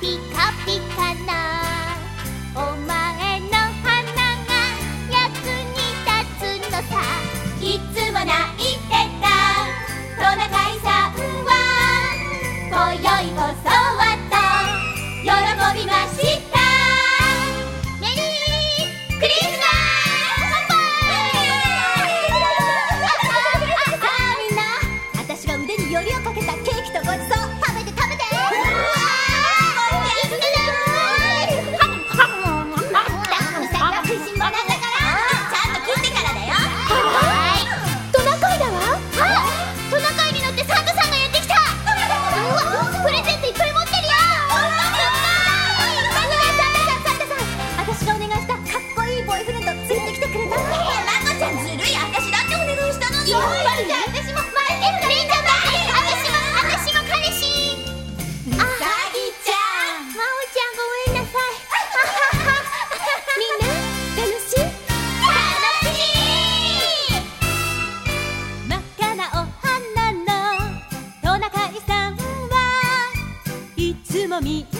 ピカピカな」「お前の花が役に立つのさ」「いつも泣いてた。トナカイさんは今宵こそ」好み